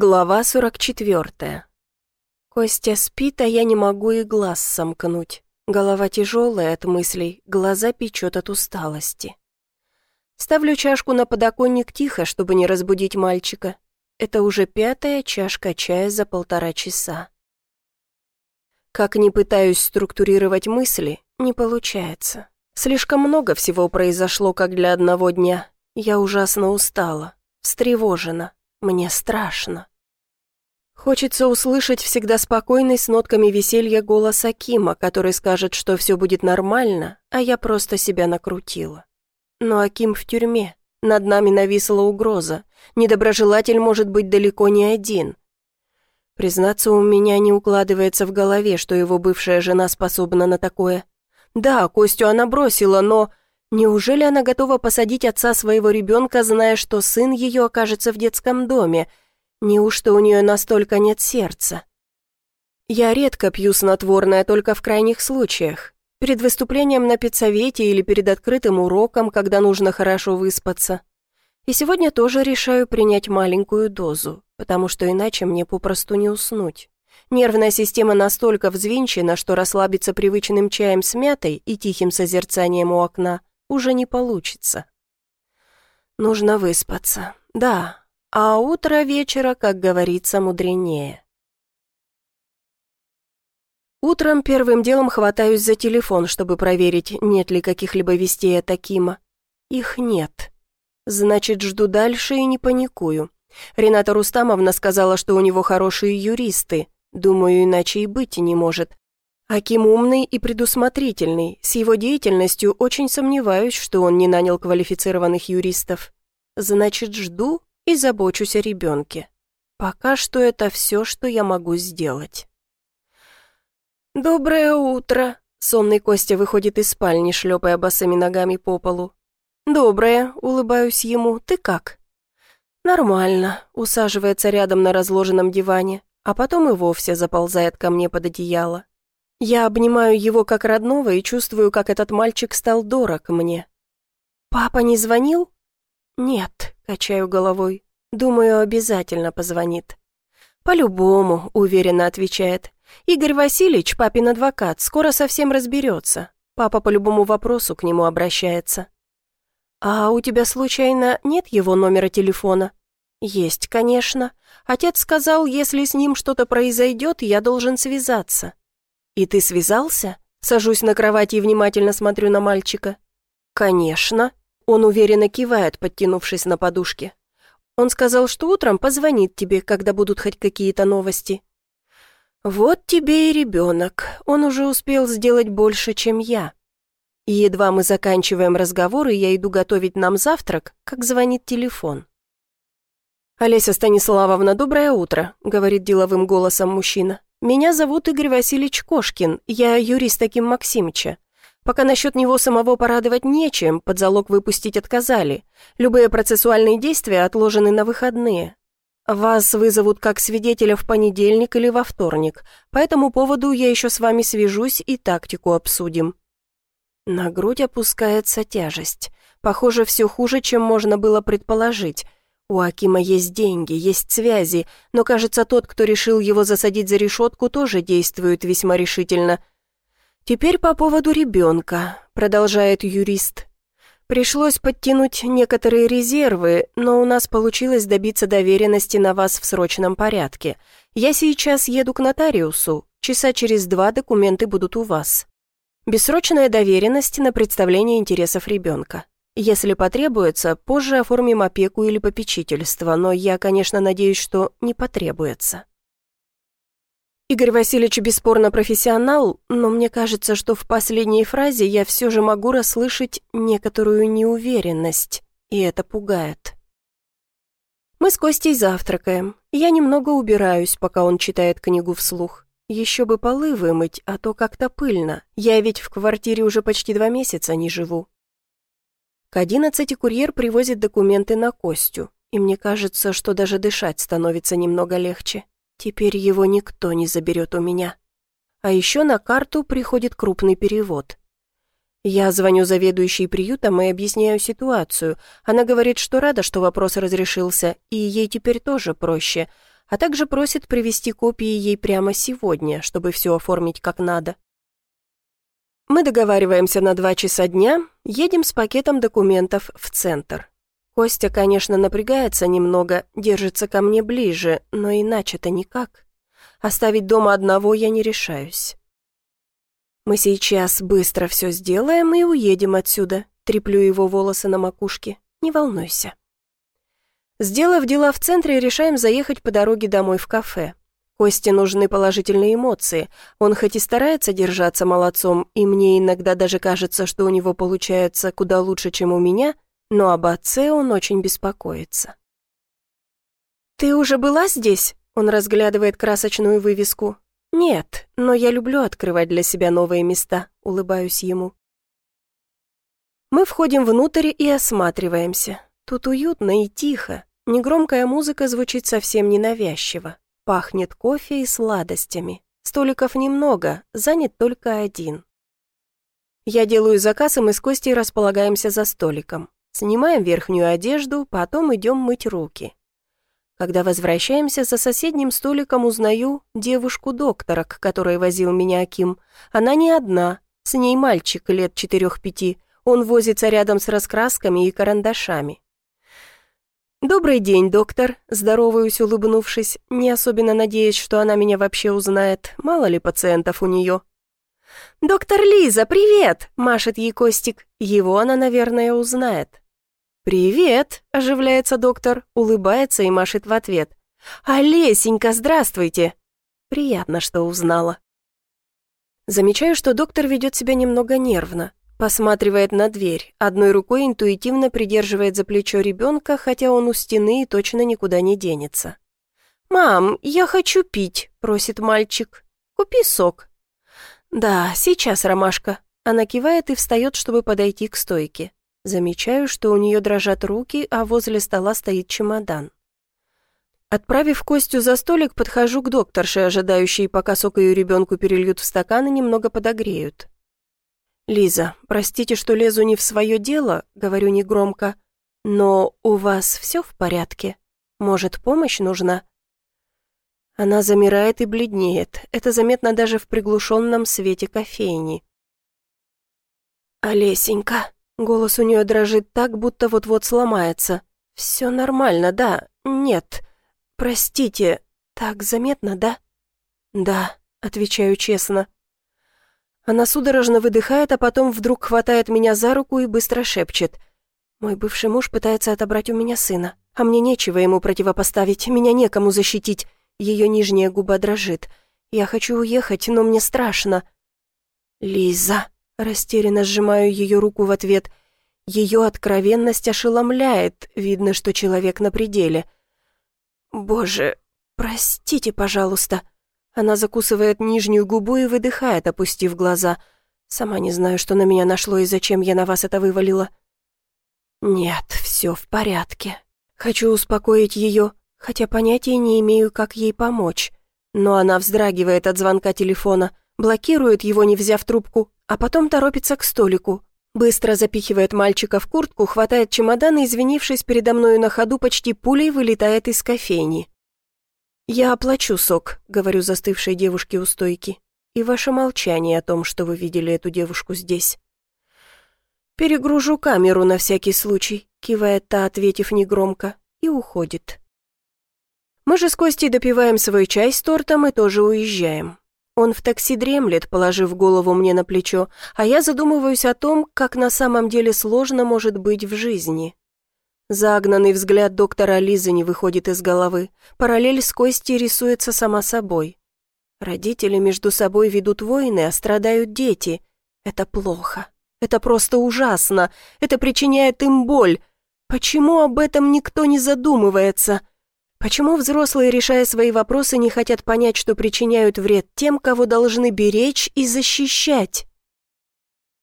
Глава 44. Костя спит, а я не могу и глаз сомкнуть. Голова тяжелая от мыслей, глаза печет от усталости. Ставлю чашку на подоконник тихо, чтобы не разбудить мальчика. Это уже пятая чашка чая за полтора часа. Как ни пытаюсь структурировать мысли, не получается. Слишком много всего произошло, как для одного дня. Я ужасно устала, встревожена. Мне страшно. Хочется услышать всегда спокойный с нотками веселья голос Акима, который скажет, что все будет нормально, а я просто себя накрутила. Но Аким в тюрьме. Над нами нависла угроза. Недоброжелатель может быть далеко не один. Признаться, у меня не укладывается в голове, что его бывшая жена способна на такое. Да, Костю она бросила, но Неужели она готова посадить отца своего ребенка, зная, что сын ее окажется в детском доме? Неужто у нее настолько нет сердца? Я редко пью снотворное, только в крайних случаях. Перед выступлением на педсовете или перед открытым уроком, когда нужно хорошо выспаться. И сегодня тоже решаю принять маленькую дозу, потому что иначе мне попросту не уснуть. Нервная система настолько взвинчена, что расслабиться привычным чаем с мятой и тихим созерцанием у окна уже не получится. Нужно выспаться, да, а утро вечера, как говорится, мудренее. Утром первым делом хватаюсь за телефон, чтобы проверить, нет ли каких-либо вестей от Акима. Их нет. Значит, жду дальше и не паникую. Рената Рустамовна сказала, что у него хорошие юристы. Думаю, иначе и быть не может. Аким умный и предусмотрительный. С его деятельностью очень сомневаюсь, что он не нанял квалифицированных юристов. Значит, жду и забочусь о ребенке. Пока что это все, что я могу сделать. «Доброе утро!» Сонный Костя выходит из спальни, шлепая босыми ногами по полу. «Доброе», — улыбаюсь ему, — «ты как?» «Нормально», — усаживается рядом на разложенном диване, а потом и вовсе заползает ко мне под одеяло. Я обнимаю его как родного и чувствую, как этот мальчик стал дорог мне. «Папа не звонил?» «Нет», — качаю головой. «Думаю, обязательно позвонит». «По-любому», — уверенно отвечает. «Игорь Васильевич, папин адвокат, скоро совсем разберется. Папа по любому вопросу к нему обращается». «А у тебя, случайно, нет его номера телефона?» «Есть, конечно. Отец сказал, если с ним что-то произойдет, я должен связаться». «И ты связался?» Сажусь на кровати и внимательно смотрю на мальчика. «Конечно». Он уверенно кивает, подтянувшись на подушке. Он сказал, что утром позвонит тебе, когда будут хоть какие-то новости. Вот тебе и ребенок. Он уже успел сделать больше, чем я. Едва мы заканчиваем разговор, и я иду готовить нам завтрак, как звонит телефон. «Олеся Станиславовна, доброе утро», — говорит деловым голосом мужчина. «Меня зовут Игорь Васильевич Кошкин, я юрист Аким Максимыча. Пока насчет него самого порадовать нечем, под залог выпустить отказали. Любые процессуальные действия отложены на выходные. Вас вызовут как свидетеля в понедельник или во вторник. По этому поводу я еще с вами свяжусь и тактику обсудим». На грудь опускается тяжесть. Похоже, все хуже, чем можно было предположить. У Акима есть деньги, есть связи, но, кажется, тот, кто решил его засадить за решетку, тоже действует весьма решительно. «Теперь по поводу ребенка», — продолжает юрист. «Пришлось подтянуть некоторые резервы, но у нас получилось добиться доверенности на вас в срочном порядке. Я сейчас еду к нотариусу, часа через два документы будут у вас. Бессрочная доверенность на представление интересов ребенка. Если потребуется, позже оформим опеку или попечительство, но я, конечно, надеюсь, что не потребуется. Игорь Васильевич бесспорно профессионал, но мне кажется, что в последней фразе я все же могу расслышать некоторую неуверенность, и это пугает. Мы с Костей завтракаем. Я немного убираюсь, пока он читает книгу вслух. Еще бы полы вымыть, а то как-то пыльно. Я ведь в квартире уже почти два месяца не живу. К одиннадцати курьер привозит документы на Костю, и мне кажется, что даже дышать становится немного легче. Теперь его никто не заберет у меня. А еще на карту приходит крупный перевод. Я звоню заведующей приютом и объясняю ситуацию. Она говорит, что рада, что вопрос разрешился, и ей теперь тоже проще. а также просит привезти копии ей прямо сегодня, чтобы все оформить как надо. Мы договариваемся на два часа дня, едем с пакетом документов в центр. Костя, конечно, напрягается немного, держится ко мне ближе, но иначе-то никак. Оставить дома одного я не решаюсь. Мы сейчас быстро все сделаем и уедем отсюда. Треплю его волосы на макушке. Не волнуйся. Сделав дела в центре, решаем заехать по дороге домой в кафе. Косте нужны положительные эмоции. Он хоть и старается держаться молодцом, и мне иногда даже кажется, что у него получается куда лучше, чем у меня, но об отце он очень беспокоится. «Ты уже была здесь?» Он разглядывает красочную вывеску. «Нет, но я люблю открывать для себя новые места», — улыбаюсь ему. Мы входим внутрь и осматриваемся. Тут уютно и тихо. Негромкая музыка звучит совсем ненавязчиво. Пахнет кофе и сладостями. Столиков немного, занят только один. Я делаю заказ, и мы с Костей располагаемся за столиком. Снимаем верхнюю одежду, потом идем мыть руки. Когда возвращаемся, за соседним столиком узнаю девушку-доктора, к которой возил меня Аким. Она не одна, с ней мальчик лет четырех-пяти. Он возится рядом с раскрасками и карандашами. «Добрый день, доктор», — здороваюсь, улыбнувшись, не особенно надеясь, что она меня вообще узнает, мало ли пациентов у нее. «Доктор Лиза, привет!» — машет ей Костик. Его она, наверное, узнает. «Привет!» – оживляется доктор, улыбается и машет в ответ. «Олесенька, здравствуйте!» Приятно, что узнала. Замечаю, что доктор ведет себя немного нервно. Посматривает на дверь, одной рукой интуитивно придерживает за плечо ребенка, хотя он у стены и точно никуда не денется. «Мам, я хочу пить», — просит мальчик. «Купи сок». «Да, сейчас, Ромашка». Она кивает и встает, чтобы подойти к стойке. Замечаю, что у нее дрожат руки, а возле стола стоит чемодан. Отправив Костю за столик, подхожу к докторше, ожидающей, пока сок ее ребенку перельют в стакан и немного подогреют. «Лиза, простите, что лезу не в свое дело», — говорю негромко, «но у вас все в порядке? Может, помощь нужна?» Она замирает и бледнеет. Это заметно даже в приглушенном свете кофейни. «Олесенька», Голос у нее дрожит так, будто вот-вот сломается. «Все нормально, да? Нет. Простите, так заметно, да?» «Да», — отвечаю честно. Она судорожно выдыхает, а потом вдруг хватает меня за руку и быстро шепчет. «Мой бывший муж пытается отобрать у меня сына, а мне нечего ему противопоставить, меня некому защитить». Ее нижняя губа дрожит. «Я хочу уехать, но мне страшно». «Лиза», Растерянно сжимаю ее руку в ответ. Ее откровенность ошеломляет, видно, что человек на пределе. «Боже, простите, пожалуйста». Она закусывает нижнюю губу и выдыхает, опустив глаза. «Сама не знаю, что на меня нашло и зачем я на вас это вывалила». «Нет, все в порядке. Хочу успокоить ее, хотя понятия не имею, как ей помочь. Но она вздрагивает от звонка телефона, блокирует его, не взяв трубку, а потом торопится к столику. Быстро запихивает мальчика в куртку, хватает чемодан и, извинившись передо мною на ходу, почти пулей вылетает из кофейни. «Я оплачу сок», — говорю застывшей девушке у стойки. «И ваше молчание о том, что вы видели эту девушку здесь». «Перегружу камеру на всякий случай», — кивает та, ответив негромко, и уходит. Мы же с Костей допиваем свой чай с тортом и тоже уезжаем. Он в такси дремлет, положив голову мне на плечо, а я задумываюсь о том, как на самом деле сложно может быть в жизни. Загнанный взгляд доктора Лизы не выходит из головы. Параллель с Костей рисуется сама собой. Родители между собой ведут войны, а страдают дети. Это плохо. Это просто ужасно. Это причиняет им боль. Почему об этом никто не задумывается?» Почему взрослые, решая свои вопросы, не хотят понять, что причиняют вред тем, кого должны беречь и защищать?